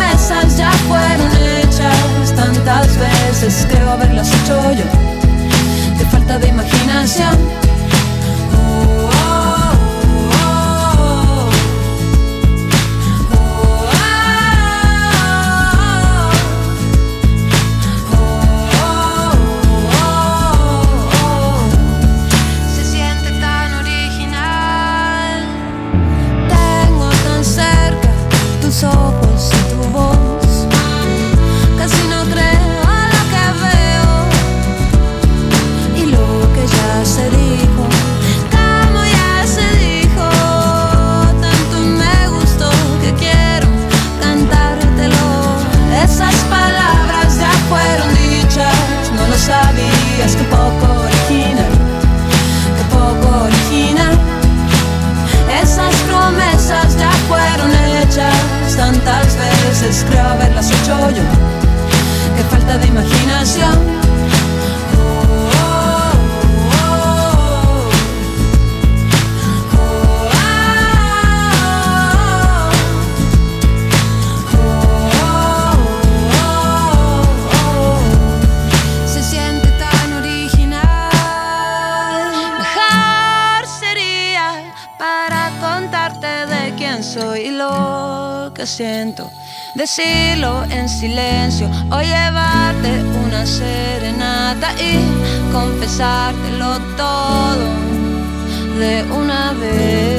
promesas ya fueron hechas tantas veces, creo haberlas hecho yo. De falta de imaginación. De imaginación. Se siente tan original. Mejor sería para contarte de quién soy y lo que siento. Decirlo en silencio o llevarte una serenata y confesártelo todo de una vez.